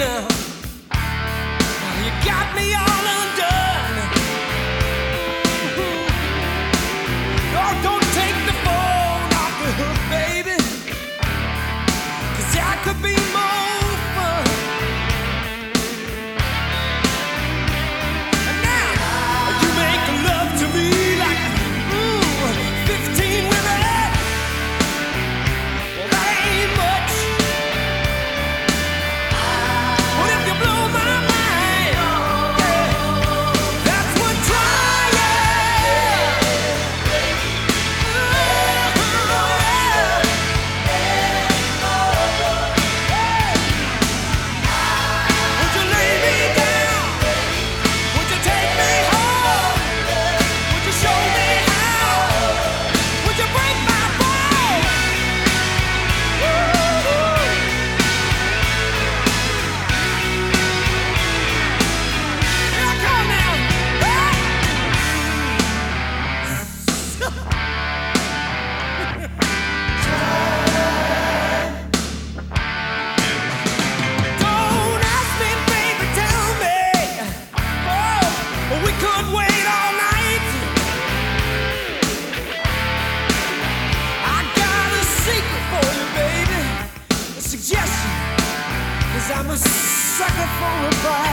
now. You got me all. I'm a sucker for a bite.